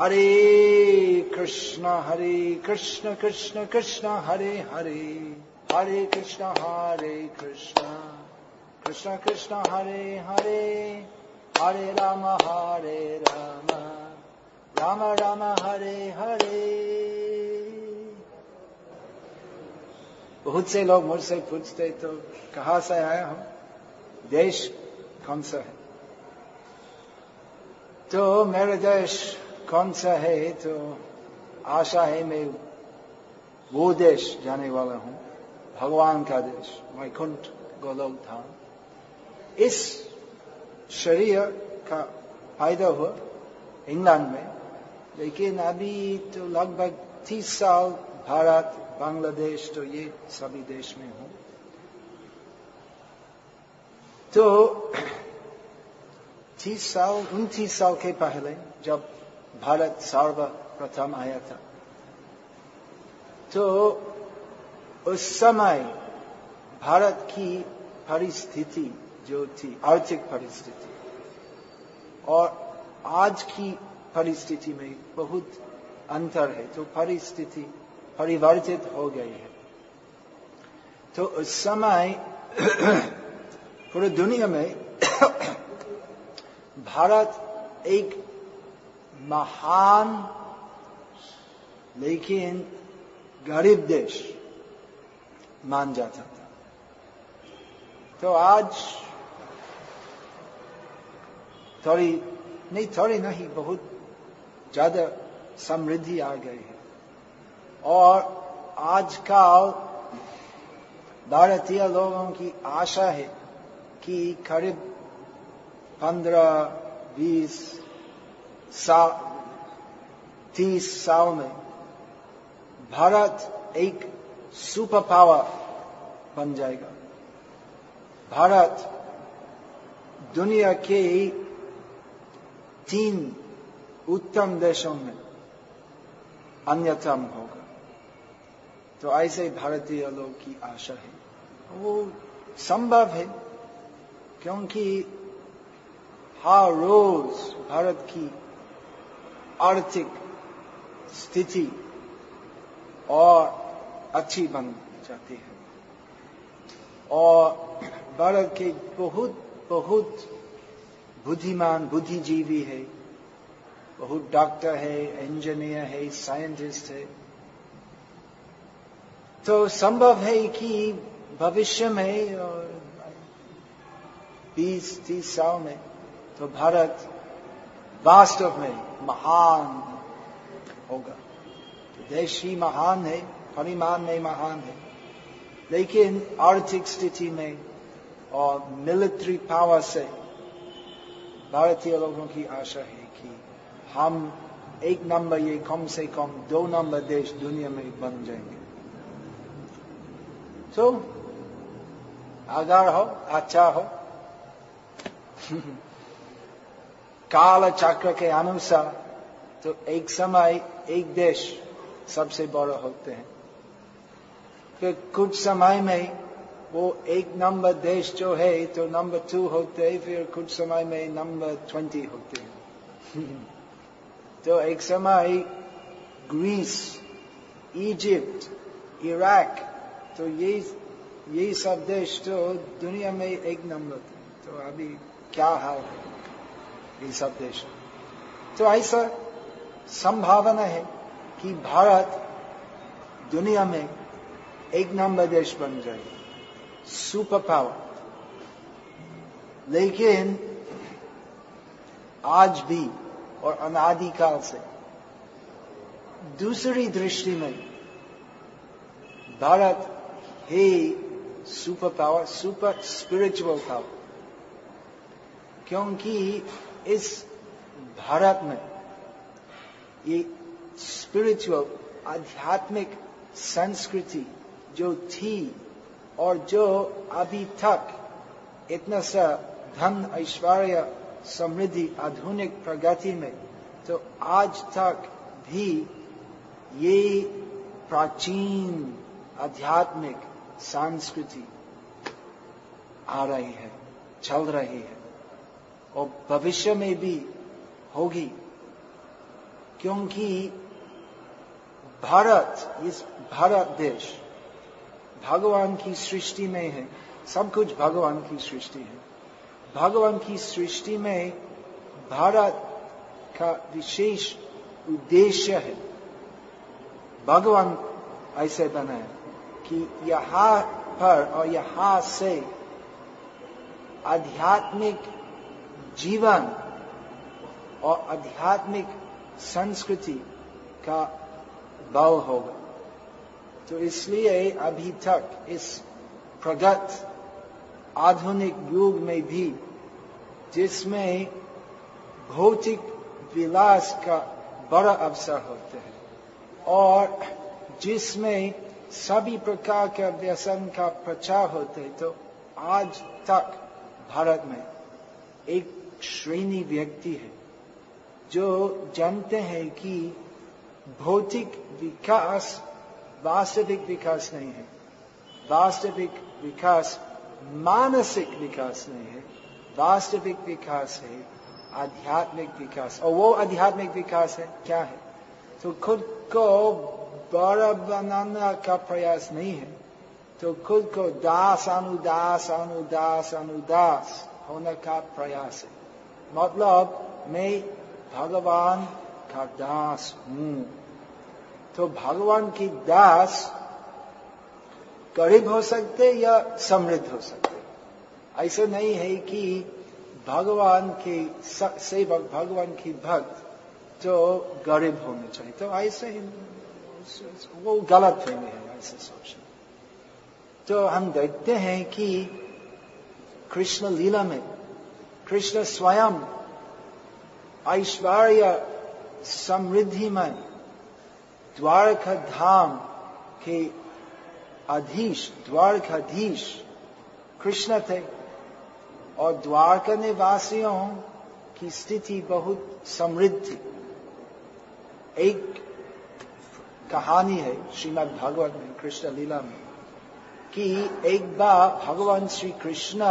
हरे कृष्ण हरे कृष्ण कृष्ण कृष्ण, हरे हरे। हरे कृष्ण हरे कृष्ण। कृष्ण कृष्ण, हरे हरे। हरे राम हरे राम। राम राम, हरे हरे। बहुत से लोग मुझसे पूछते तो कहाँ से आया हूँ देश कौन सा है? तो मेरा देश कौन सा है तो आशा है मैं वो देश जाने वाला हूँ, भगवान का देश, वैकुंठ गोलोक धाम। इस शरीर का फ़ायदा हुआ इंग्लैंड में, लेकिन अभी तो लगभग तीस साल भारत, बांग्लादेश तो ये सभी देश में हूँ। तो तीस साल, उनतीस साल के पहले जब भारत सर्वप्रथम आया था तो उस समय भारत की परिस्थिति जो थी, आर्थिक परिस्थिति, और आज की परिस्थिति में बहुत अंतर है। तो परिस्थिति परिवर्तित हो गई है। तो उस समय पूरी दुनिया में भारत एक महान, लेकिन गरीब देश मान जाता था। तो आज थोड़ी, नहीं थोड़ी नहीं, बहुत ज़्यादा समृद्धि आ गई है। और आजकल भारतीय लोगों की आशा है कि करीब पंद्रह, बीस साल तीस साल में भारत एक सुपर पावर बन जाएगा। भारत दुनिया के तीन उत्तम देशों में अन्यतम होगा। तो ऐसे भारतीय लोग की आशा है। वो संभव है, क्योंकि हर रोज भारत की आर्थिक स्थिति और अच्छी बन जाती है। और भारत के बहुत बहुत बुद्धिमान, बुद्धिजीवी है। बहुत डॉक्टर है, इंजीनियर है, साइंटिस्ट है। तो संभव है कि भविष्य में और बीस तीस साल में तो भारत वास्तव में महान होगा। देश ही महान है परिमाण में महान है, लेकिन आर्थिक स्थिति में और मिलिट्री पावर से भारतीय लोगों की आशा है कि हम एक नंबर ये कम से कम दो नंबर देश दुनिया में बन जाएँगे। तो अगर हो अच्छा हो। काल चक्र के अनुसार तो एक समय, एक देश सबसे बड़ा होते हैं। फिर कुछ समय में वो एक नंबर देश जो है तो नंबर टू होते हैं, फिर कुछ समय में नंबर ट्वेंटी होते हैं। तो एक समय ग्रीस इजिप्ट इराक तो ये ये सब देश तो दुनिया में एक नंबर थे। तो अभी क्या हाल है? सब देश। तो ऐसा संभावना है कि भारत दुनिया में एक नंबर देश बन जाए। सुपर पावर लेकिन आज भी और अनादिकाल से दूसरी दृष्टि में भारत है super power super spiritual power क्योंकि इस भारत में ये स्पिरिचुअल आध्यात्मिक संस्कृति जो थी और जो अभी तक इतना सा धन, ऐश्वर्य, समृद्धि, आधुनिक प्रगति में तो आज तक भी ये प्राचीन आध्यात्मिक संस्कृति आ रही है, चल रही है। और भविष्य में भी होगी, क्योंकि भारत, इस भारत देश भगवान की सृष्टि में है, सब कुछ भगवान की सृष्टि है। भगवान की सृष्टि में भारत का विशेष उद्देश्य है। भगवान ऐसे बनाए कि यहाँ पर और यहाँ से आध्यात्मिक जीवन और आध्यात्मिक संस्कृति का भाव होगा। तो इसलिए अभी तक इस प्रगत आधुनिक युग में भी जिसमें भौतिक विलास का बड़ा अवसर होते हैं और जिसमें सभी प्रकार के व्यसन का प्रचार होते हैं तो आज तक भारत में एक श्रेणी व्यक्ति है, जो जानते हैं कि भौतिक विकास, वास्तविक विकास नहीं है। वास्तविक विकास मानसिक विकास नहीं है। वास्तविक विकास है, आध्यात्मिक विकास। और वो आध्यात्मिक विकास है, क्या है? तो खुद को बड़ा बनाना का प्रयास नहीं है। तो खुद को दास अनुदास अनुदास अनुदास होने का प्रयास है। मतलब मैं भगवान का दास हूँ। तो भगवान की दास गरीब हो सकते या समृद्ध हो सकते। ऐसा नहीं है कि भगवान के सेवक, भगवान की भक्त जो गरीब होने चाहिए। तो ऐसे ही वो गलत फहमी है ऐसे सोचना तो हम देखते हैं कि कृष्ण लीला में कृष्ण स्वयं ऐश्वर्य समृद्धि में द्वारका धाम के अधीश द्वारकाधीश कृष्ण थे और द्वारका निवासियों की स्थिति बहुत समृद्ध थी एक कहानी है श्रीमद भागवत में कृष्ण लीला में कि एक बार भगवान श्री कृष्ण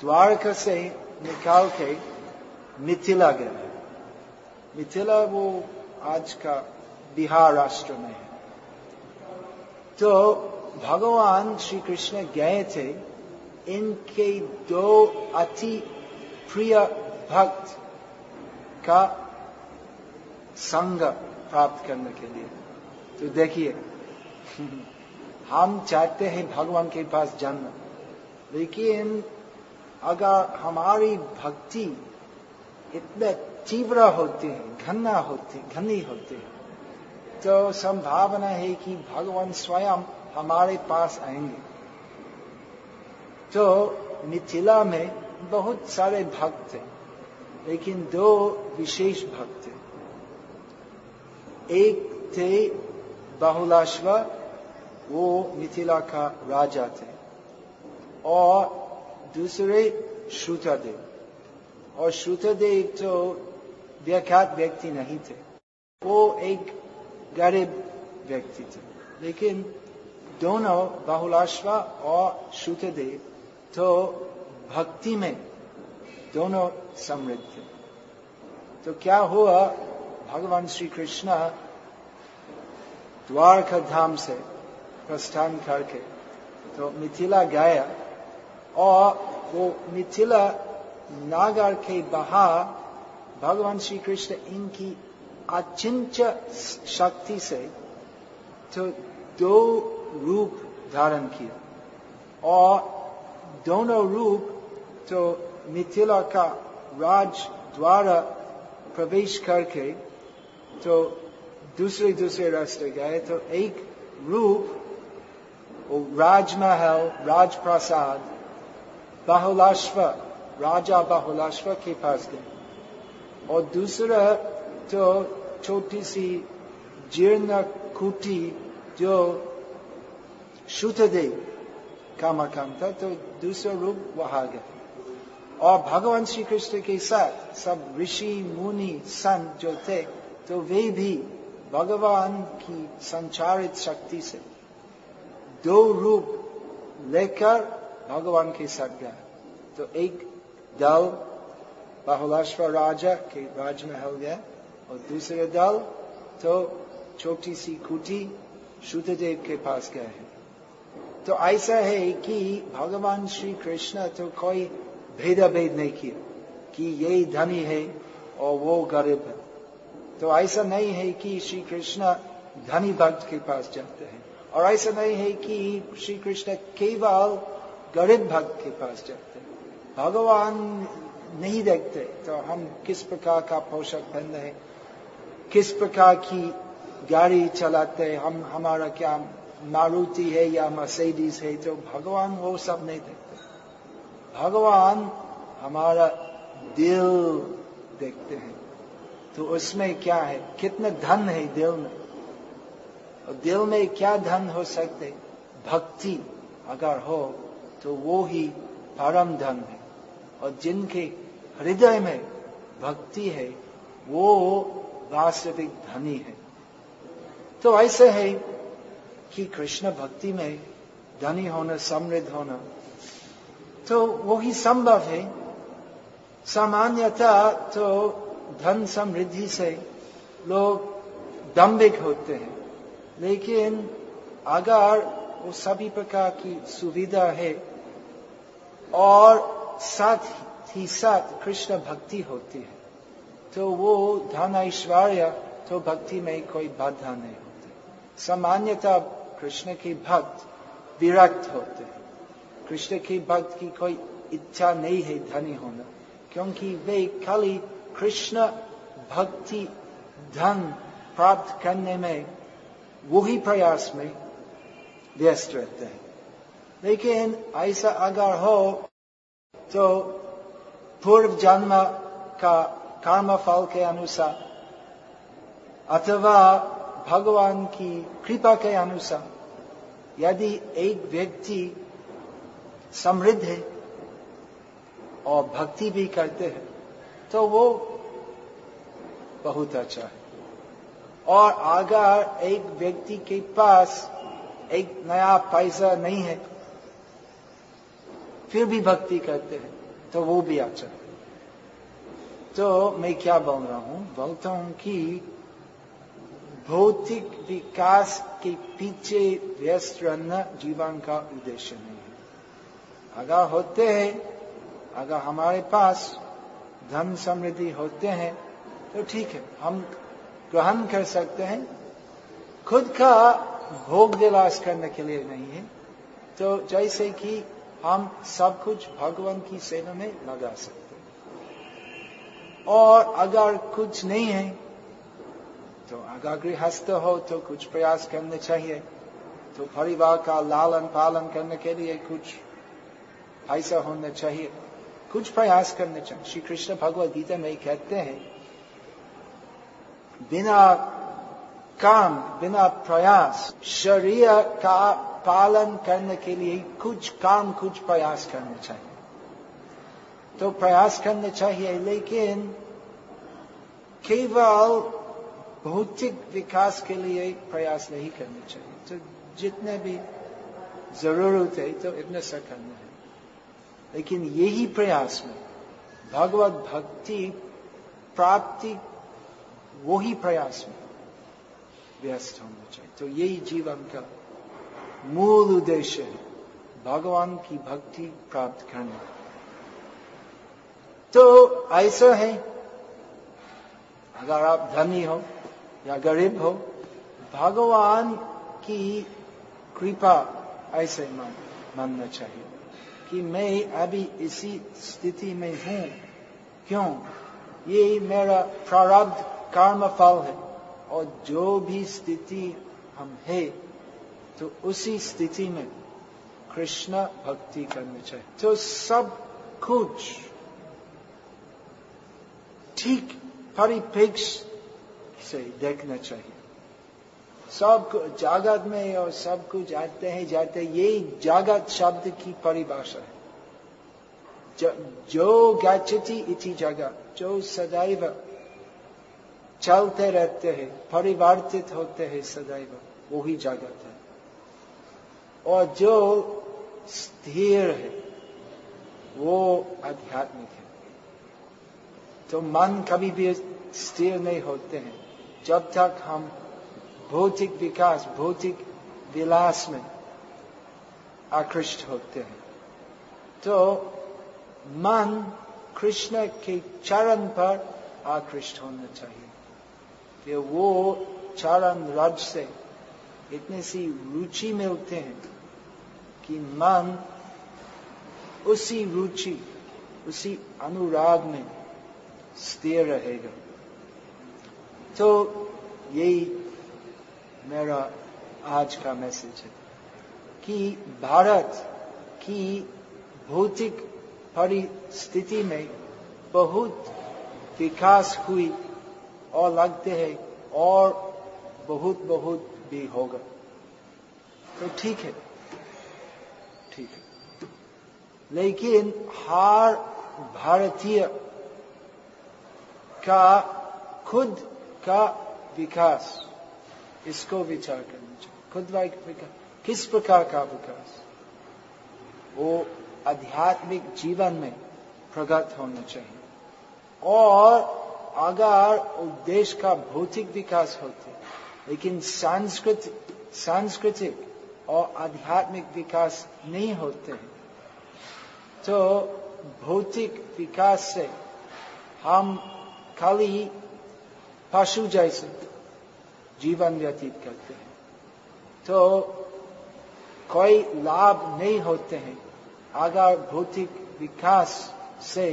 द्वारका से निकाल के मिथिला गए। मिथिला वो आज का बिहार राष्ट्र में है। तो भगवान श्री कृष्ण गए थे। इनके दो अति प्रिय भक्त का संग प्राप्त करने के लिए। तो देखिए, हम चाहते हैं भगवान के पास जाना लेकिन अगर हमारी भक्ति इतने तीव्र होती है, घना होती घनी होती है तो संभावना है कि भगवान स्वयं हमारे पास आएँगे। तो मिथिला में बहुत सारे भक्त थे लेकिन दो विशेष भक्त थे एक थे बहुलाश्व वो मिथिला का राजा थे, और दूसरे श्रुतदेव और श्रुतदेव तो व्याख्यात व्यक्ति नहीं थे। वो एक गरीब व्यक्ति थे। लेकिन दोनों बहुलाश्व और श्रुतदेव तो भक्ति में दोनों समृद्ध थे। तो क्या हुआ? भगवान श्री कृष्ण द्वारका धाम से प्रस्थान करके तो मिथिला गया। और वो मिथिला नागर के बाहर भगवान श्री कृष्ण इनकी अचिंच शक्ति से तो दो रूप धारण किया और दोनों रूप तो मिथिला का राज द्वारा प्रवेश करके तो दूसरे दूसरे रास्ते गए। तो एक रूप राजमहल, राजप्रसाद बहुलाश्व राजा बहुलाश्व के पास गए और दूसरा तो छोटी सी जीर्ण कुटी जो का मकान था तो दूसरा रूप वहाँ गए और भगवान श्री कृष्ण के साथ सब ऋषि मुनि संत जो थे तो वे भी भगवान की संचारित शक्ति से दो रूप लेकर भगवान के गया। तो एक दल बहुलाश्वर राजा के राजमहल गया और दूसरे दल तो छोटी सी कुटी शुद्धदेव के पास गए हैं। तो ऐसा है कि भगवान श्री कृष्ण तो कोई भेदा भेद नहीं किया कि ये धनी है और वो गरीब है। तो ऐसा नहीं है कि श्री कृष्ण धनी भक्त के पास जाते हैं। और ऐसा नहीं है कि श्री कृष्ण केवल गरीब भक्त के पास जाते भगवान नहीं देखते तो हम किस प्रकार का पोषक पहनते हैं, किस प्रकार की गाड़ी चलाते हैं, हम, हमारा क्या मारुति है या मर्सिडीज है तो भगवान वो सब नहीं देखते। भगवान हमारा दिल देखते हैं। तो उसमें क्या है? कितना धन है दिल में? और दिल में क्या धन हो सकते? भक्ति अगर हो तो वो ही परम धन है। और जिनके हृदय में भक्ति है, वो वास्तविक धनी है। तो ऐसे है कि कृष्ण भक्ति में धनी होना, समृद्ध होना तो वो ही संभव है। सामान्यतः तो धन समृद्धि से लोग दम्भिक होते हैं। लेकिन अगर वो सभी प्रकार की सुविधा है और साथ ही साथ कृष्ण भक्ति होती है। तो वो धन ऐश्वर्य तो भक्ति में कोई बाधा नहीं होती। सामान्यतः कृष्ण के भक्त विरक्त होते हैं। कृष्ण के भक्त की कोई इच्छा नहीं है धनी होना, क्योंकि वे खाली कृष्ण भक्ति धन प्राप्त करने में वही प्रयास में व्यस्त रहते हैं लेकिन ऐसा अगर हो तो पूर्व जन्म का कर्म फल के अनुसार, अथवा भगवान की कृपा के अनुसार, यदि एक व्यक्ति समृद्ध है और भक्ति भी करते हैं तो वो बहुत अच्छा है। और अगर एक व्यक्ति के पास एक नया पैसा नहीं है। फिर भी भक्ति करते हैं तो वो भी अच्छा। तो मैं क्या बोल रहा हूँ? बोलता हूँ कि भौतिक विकास के पीछे व्यस्त रहना जीवन का उद्देश्य नहीं है। अगर होते हैं, अगर हमारे पास धन समृद्धि होते हैं तो ठीक है, हम ग्रहण कर सकते हैं। खुद का भोग दिलास करने के लिए नहीं है। तो जैसे कि हम सब कुछ भगवान की सेवा में लगा सकते और अगर कुछ नहीं है तो अगर गृहस्थ हो तो कुछ प्रयास करने चाहिए। तो परिवार का लालन पालन करने के लिए कुछ ऐसा होना चाहिए। कुछ प्रयास करने चाहिए। श्री कृष्ण भगवत गीता में कहते हैं, बिना काम बिना प्रयास, शरीर का पालन करने के लिए कुछ काम, कुछ प्रयास करना चाहिए। तो प्रयास करने चाहिए, लेकिन केवल भौतिक विकास के लिए प्रयास नहीं करना चाहिए। तो जितने भी ज़रूरत है तो इतने सा करना है। लेकिन यही प्रयास में भगवत भक्ति प्राप्ति, वही प्रयास में व्यस्त होना चाहिए। तो यही जीवन का मूल उद्देश्य है। भगवान की भक्ति प्राप्त करना। तो ऐसा है अगर आप धनी हो या गरीब हो भगवान की कृपा ऐसे मान, मानना चाहिए कि मैं अभी इसी स्थिति में हूँ। क्यों? ये मेरा प्रारब्ध कर्म फल है। और जो भी स्थिति हम है तो उसी स्थिति में कृष्ण भक्ति करनी चाहिए तो सब कुछ ठीक परिप्रेक्ष से देखना चाहिए। सब जागत में और सब कुछ आते हैं जाते हैं ये जागत शब्द की परिभाषा है। जो, गच्छति इति जगह जो सदैव चलते रहते हैं, परिवर्तित होते हैं सदैव, वही जगत है। और जो स्थिर है, वो आध्यात्मिक है। तो मन कभी भी स्थिर नहीं होते हैं। जब तक हम भौतिक विकास, भौतिक विलास में आकृष्ट होते हैं तो मन कृष्ण के चरण पर आकृष्ट होना चाहिए। फिर वो चरण रज से इतनी सी रुचि मिलते हैं कि मन उसी रुचि, उसी अनुराग में स्थिर रहेगा। तो यही मेरा आज का मैसेज है कि भारत की भौतिक परिस्थिति में बहुत विकास हुई। और लगते हैं और बहुत बहुत भी होगा। तो ठीक है। ठीक है। लेकिन हर भारतीय का खुद का विकास, इसको विचार करना चाहिए। खुद का विकास। किस प्रकार का विकास? वो आध्यात्मिक जीवन में प्रगत होना चाहिए। और अगर देश का भौतिक विकास होते लेकिन सांस्कृतिक सांस्कृतिक और आध्यात्मिक विकास नहीं होते हैं तो भौतिक विकास से हम खाली पशु जैसे जीवन व्यतीत करते हैं तो कोई लाभ नहीं होते हैं अगर भौतिक विकास से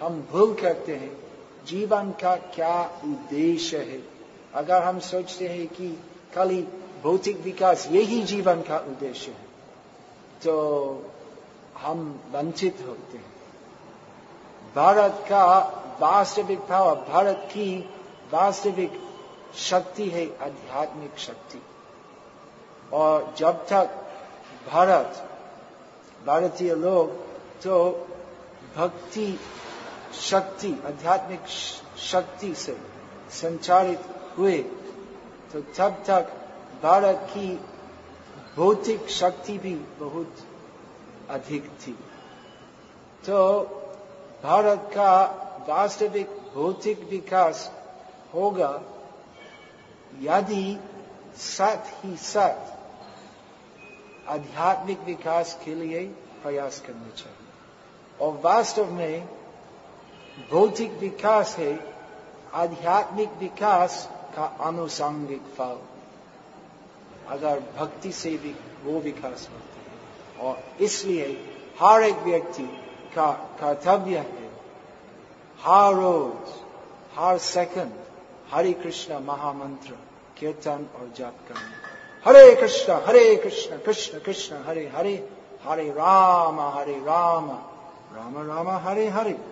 हम भूल करते हैं जीवन का क्या उद्देश्य है? अगर हम सोचते हैं कि खाली भौतिक विकास यही जीवन का उद्देश्य है तो हम वंचित होते हैं। भारत का वास्तविक भाव, भारत की वास्तविक शक्ति है आध्यात्मिक शक्ति। और जब तक भारत, भारतीय लोग तो भक्ति शक्ति, आध्यात्मिक शक्ति से संचालित हुए तो तब तक भारत की भौतिक शक्ति भी बहुत अधिक थी। तो भारत का वास्तविक भौतिक विकास होगा, यदि साथ ही साथ आध्यात्मिक विकास के लिए प्रयास करना चाहिए। और वास्तव में भौतिक विकास है, आध्यात्मिक विकास का अनुसांगिक फल। अगर भक्ति से भी वो विकास होते है। और इसलिए हर एक व्यक्ति का कर्तव्य है, हर रोज, हर सेकंड, हरे कृष्ण महामंत्र, कीर्तन और जाप करना। हरे कृष्ण हरे कृष्ण कृष्ण कृष्ण, हरे हरे हरे राम हरे राम राम राम, हरे हरे।